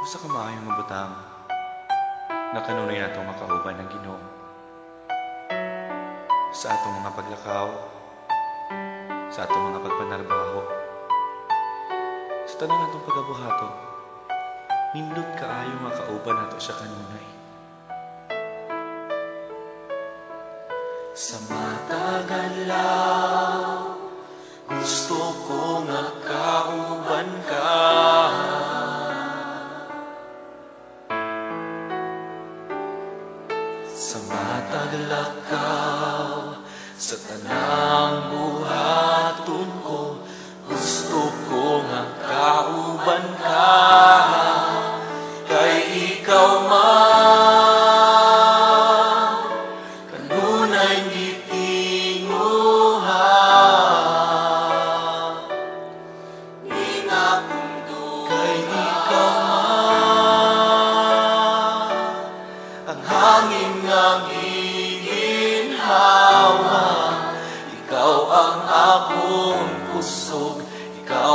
Usa ka maayong nga butang na kanunay natong makauban ng Ginoo sa atong mga paglakaw, sa atong mga pagpanarbaho, sa tanan natong pagabuhaton. Nindot kaayo nga kauban nato siya kanunay. Sa matagalaw, gusto ko nga kauban ka. Sa mataglakaw, sa tanang buhaton ko, gusto ko nga kauban ka. Kay ikaw man,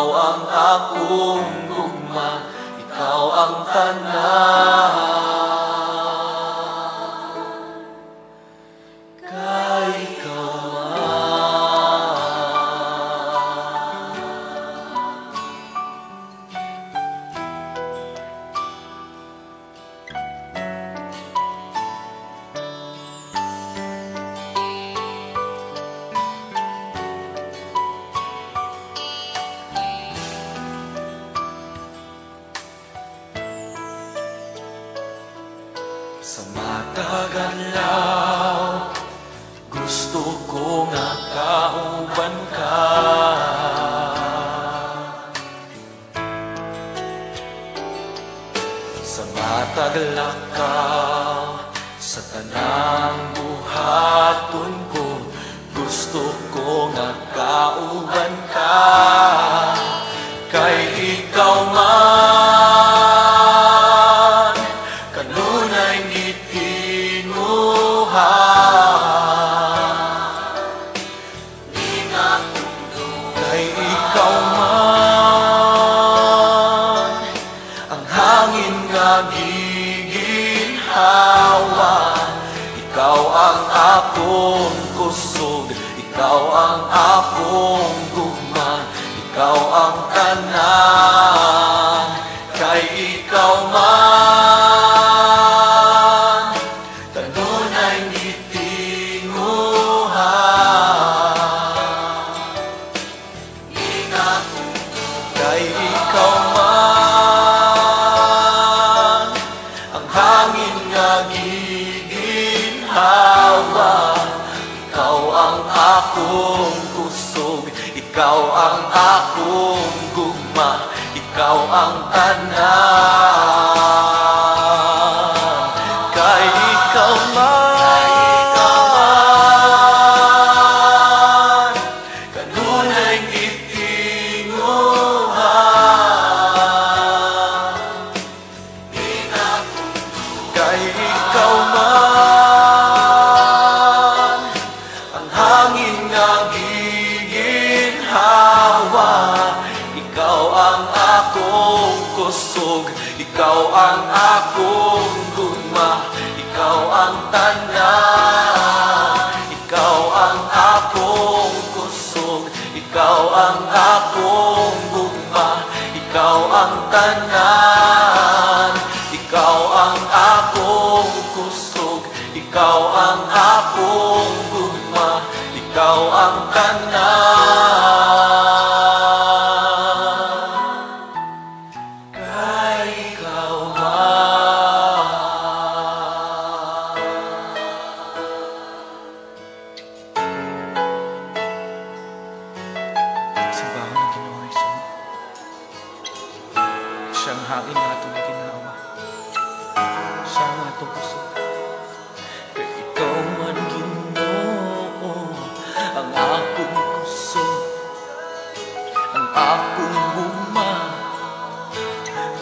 Ikaw ang akong gugma Ikaw ang tanan matagalaw, gusto ko nga kauban ka. Sa mataglakaw, sa tanang buhaton ko, gusto ko nga kauban ka. Tanan Kay ikaw man Kanunay gitinguha Kay ikaw man Ang hangin nga giginhawa Ikaw ang akong Ikaw ang akong gugma Ikaw ang tanan Kay ikaw man Ikaw ang akong kusog. Ikaw ang akong gugma. Ikaw ang tanan Ikaw ang akong kusog. Ikaw ang akong gugma. Ikaw ang tanan Ikaw ang akong kusog. Ikaw ang akong gugma. Ikaw ang tanan Itong kusog. Kay ikaw man Ginoo, ang akong kusog, ang akong guma.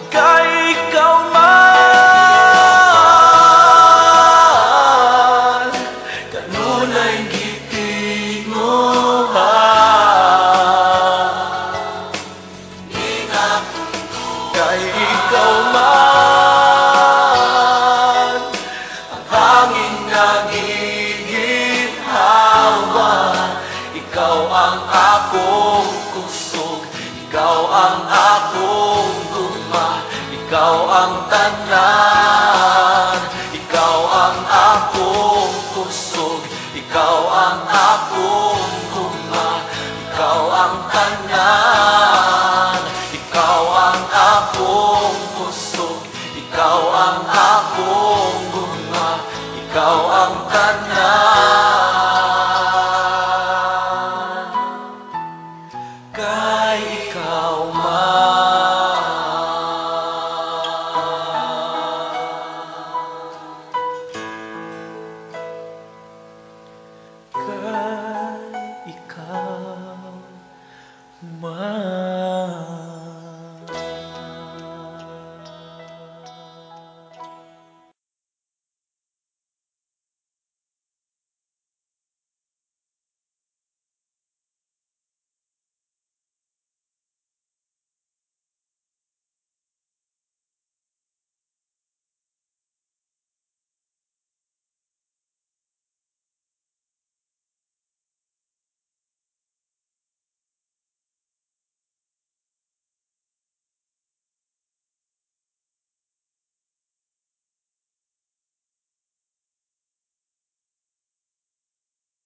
Kay ikaw man, kanunay gitinguha. Kay ikaw akong kusog Ikaw ang akong guma Ikaw ang tanan. Ikaw ang akong kusog Ikaw ang akong guma Ikaw ang tanan. Ikaw ang akong kusog Ikaw ang akong guma Ikaw ang tanan.